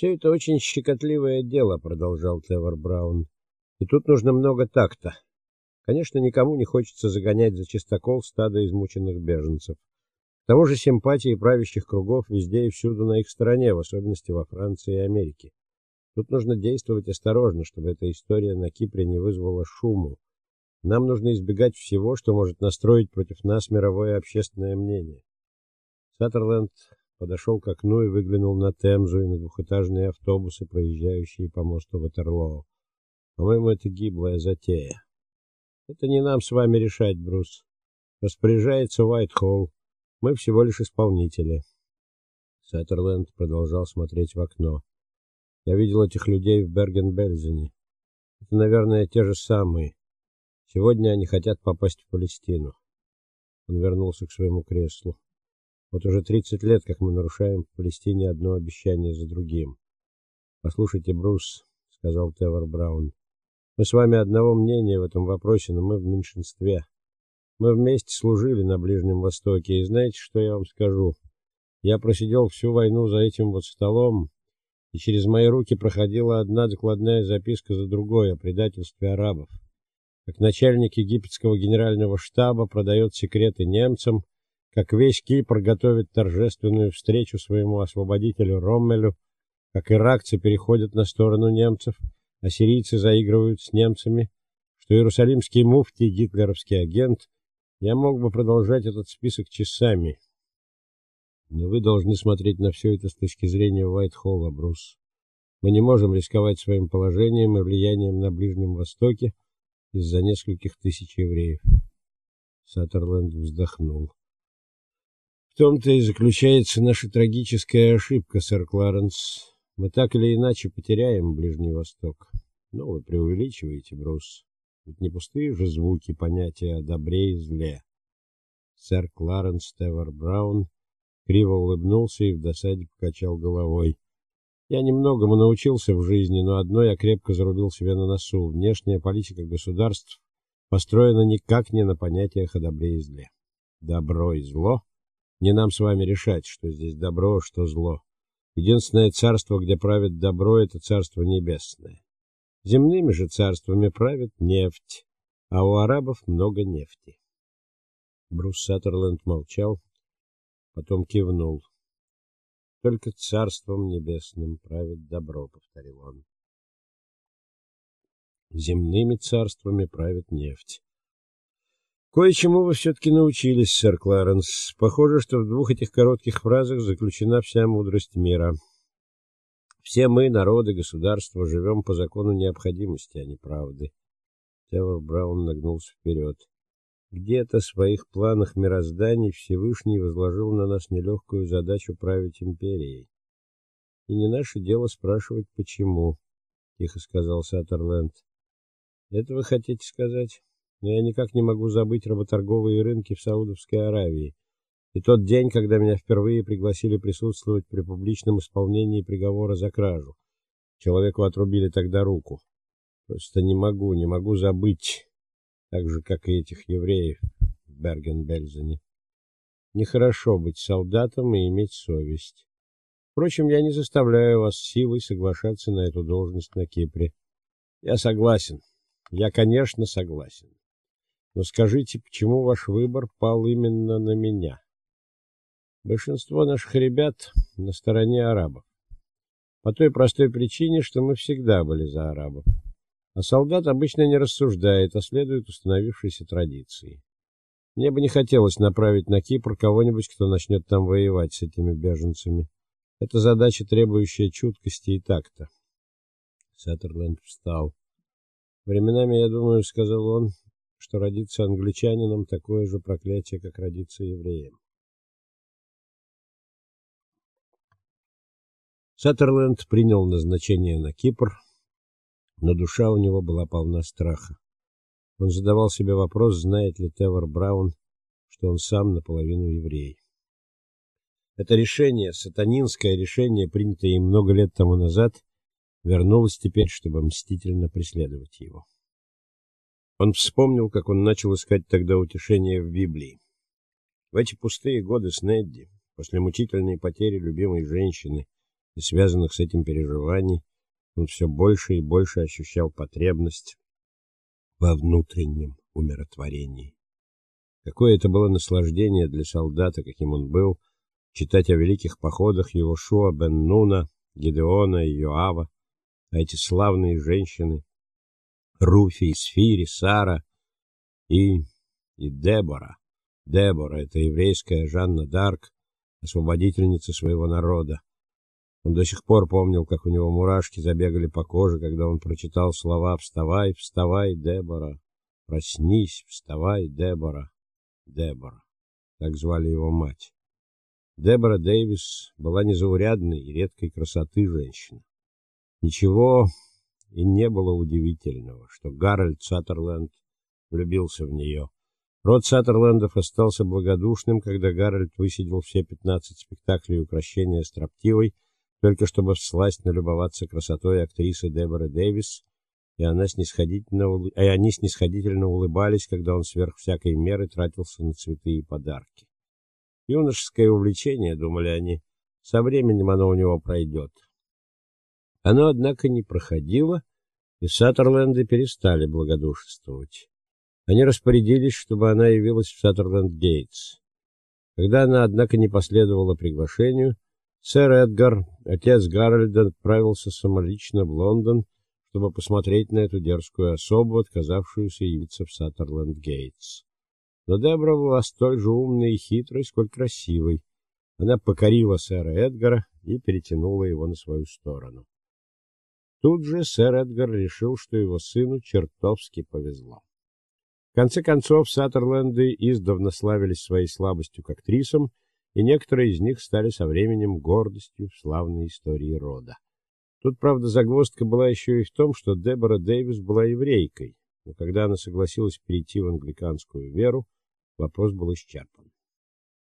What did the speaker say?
Все это очень щекотливое дело, продолжал Тевер Браун. И тут нужно много такта. Конечно, никому не хочется загонять за чистокол стадо измученных беженцев. К тому же симпатии правящих кругов везде и всюду на их стороне, в особенности во Франции и Америке. Тут нужно действовать осторожно, чтобы эта история на Кипре не вызвала шуму. Нам нужно избегать всего, что может настроить против нас мировое общественное мнение. Саттерленд подошел к окну и выглянул на Темзу и на двухэтажные автобусы, проезжающие по мосту Ватерлоо. По-моему, это гиблая затея. Это не нам с вами решать, Брус. Распоряжается Уайтхолл. Мы всего лишь исполнители. Саттерленд продолжал смотреть в окно. Я видел этих людей в Берген-Бельзене. Это, наверное, те же самые. Сегодня они хотят попасть в Палестину. Он вернулся к своему креслу. Вот уже 30 лет, как мы нарушаем в Палестине одно обещание за другим. Послушайте, Брус, сказал Тевер Браун. Мы с вами одного мнения в этом вопросе, но мы в меньшинстве. Мы вместе служили на Ближнем Востоке, и знаете, что я вам скажу? Я просидел всю войну за этим вот столом, и через мои руки проходила одна докладная записка за другой о предательстве арабов. Как начальник египетского генерального штаба продает секреты немцам, как весь Кипр готовит торжественную встречу своему освободителю Роммелю, как иракцы переходят на сторону немцев, а сирийцы заигрывают с немцами, что иерусалимский муфти гитлеровский агент. Я мог бы продолжать этот список часами. Но вы должны смотреть на все это с точки зрения Уайтхолла, Брус. Мы не можем рисковать своим положением и влиянием на Ближнем Востоке из-за нескольких тысяч евреев. Саттерленд вздохнул. В том-то и заключается наша трагическая ошибка, сэр Кларенс. Мы так или иначе потеряем Ближний Восток. Но вы преувеличиваете, Брус. Ведь не пустые же звуки понятия о добре и зле. Сэр Кларенс Тевер Браун криво улыбнулся и в досаде покачал головой. Я немногому научился в жизни, но одно я крепко зарубил себе на носу: внешняя политика государств построена никак не на понятиях о добре и зле. Добро и зло не нам с вами решать, что здесь добро, а что зло. Единственное царство, где правит добро это царство небесное. Земными же царствами правит нефть, а у арабов много нефти. Брус Саттерленд молчал, потом кивнул. Только царством небесным правит добро, повторил он. Земными царствами правит нефть. Кое-чему вы все таки научились, сэр Кларенс. Похоже, что в двух этих коротких фразах заключена вся мудрость мира. Все мы, народы, государства, живем по закону необходимости, а не правды. Тевер Браун нагнулся вперед. Где-то в своих планах мироздания Всевышний возложил на нас нелегкую задачу править империей. И не наше дело спрашивать почему, тихо сказал Саттерленд. Это вы хотите сказать? Но я никак не могу забыть работорговые рынки в Саудовской Аравии. И тот день, когда меня впервые пригласили присутствовать при публичном исполнении приговора за кражу. Человеку отрубили тогда руку. Просто не могу, не могу забыть, так же как и этих евреев в Берген-Бельзене. Нехорошо быть солдатом и иметь совесть. Впрочем, я не заставляю вас силой соглашаться на эту должность на Кипре. Я согласен. Я, конечно, согласен. Но скажите, почему ваш выбор пал именно на меня? Большинство наших ребят на стороне арабов. По той простой причине, что мы всегда были за арабов. А солдат обычно не рассуждает, а следует установившейся традиции. Мне бы не хотелось направить на Кипр кого-нибудь, кто начнет там воевать с этими беженцами. Это задача, требующая чуткости и такта. Саттерленд встал. Временами, я думаю, сказал он, что родиться англичанином такое же проклятие, как родиться евреем. Саттерленд принял назначение на Кипр, но душа у него была полна страха. Он задавал себе вопрос, знает ли Тевер Браун, что он сам наполовину еврей. Это решение, сатанинское решение, принятое им много лет тому назад, вернулось теперь, чтобы мстительно преследовать его. Он вспомнил, как он начал искать тогда утешение в Библии. В эти пустые годы с Недди, после мучительной потери любимой женщины, и связанных с этим переживаний, он все больше и больше ощущал потребность во внутреннем умиротворении. Какое это было наслаждение для солдата, каким он был, читать о великих походах его Шуа бен Нуна, Гедеона и Йоава, а эти славные женщины Руфи, Сфири, Сара и и Дебора. Дебора это еврейская Жанна д'Арк, освободительница своего народа. Он до сих пор помнил, как у него мурашки забегали по коже, когда он прочитал слова: "Вставай, вставай, Дебора. Проснись, вставай, Дебора". Дебора. Так звали его мать. Дебора Дэвис была незаурядной и редкой красоты женщина. Ничего и не было удивительного, что Гарольд Саттерленд влюбился в нее. Род Саттерлендов остался благодушным, когда Гарольд высидел все 15 спектаклей укрощения строптивой, только чтобы всласть налюбоваться красотой актрисы Деборы Дэвис, и она снисходительно и они снисходительно улыбались, когда он сверх всякой меры тратился на цветы и подарки. Юношеское увлечение, думали они, со временем оно у него пройдет. Оно однако не проходило, и Саттерленды перестали благодушествовать. Они распорядились, чтобы она явилась в Саттерленд-Гейтс. Когда она, однако, не последовала приглашению, сэр Эдгар, отец Гарольда, отправился самолично в Лондон, чтобы посмотреть на эту дерзкую особу, отказавшуюся явиться в Саттерленд-Гейтс. Но Дебра была столь же умной и хитрой, сколь красивой. Она покорила сэра Эдгара и перетянула его на свою сторону. Тут же сэр Эдгар решил, что его сыну чертовски повезло. В конце концов, Саттерленды издавна славились своей слабостью к актрисам, и некоторые из них стали со временем гордостью в славной истории рода. Тут, правда, загвоздка была еще и в том, что Дебора Дэвис была еврейкой, но когда она согласилась перейти в англиканскую веру, вопрос был исчерпан.